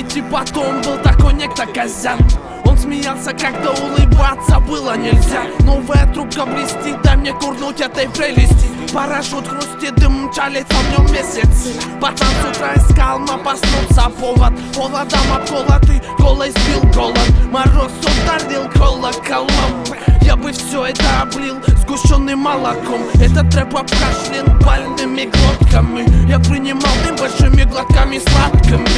И потом был такой некто Козян Он смеялся, когда улыбаться было нельзя. Новая трубка блестит, дай мне курнуть этой прелести. Парашют хрустит, дым мчалится в нем месяц. Пацан с утра искал, но проснуться повод. Холодом обколотый, голой сбил голод. Мороз ударил колоколом. Я бы все это облил сгущенным молоком. Этот трэп обкашлен больными глотками. Я принимал дым большими глотками сладкими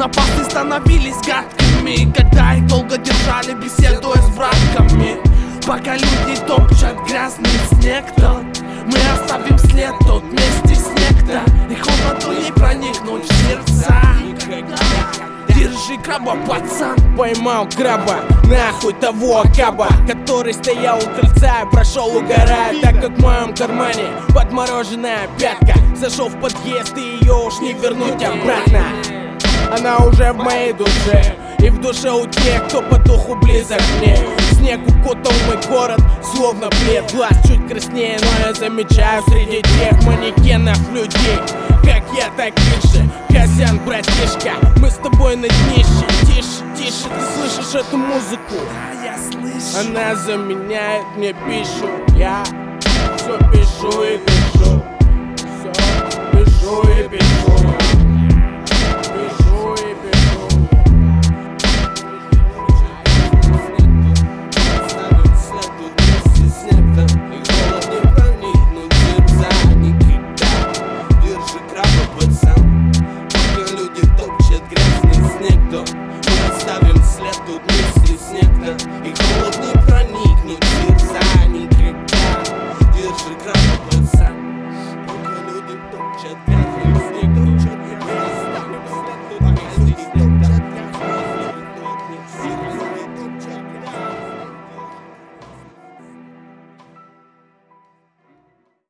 Напасты становились гадкими. Когда их долго держали, беседуя с братками Пока люди топчат грязный снег тот Мы оставим след тот вместе с некто. И холоду не проникнуть в сердца. Держи краба, пацан. Поймал краба, нахуй того каба Который стоял у крыльца и прошел угорая Так как в моем кармане подмороженная пятка. Зашел в подъезд и ее уж не вернуть обратно Она уже в моей душе. И в душе у тех, кто по духу близок мне Снег укутал мой город, словно плед. Глаз чуть краснее, но я замечаю среди тех манекенов людей. Как я, таких же, Козян, братишка Мы с тобой на днище, тише, тише Ты слышишь эту музыку? Да, я слышу. Она заменяет мне пищу. Я все пишу и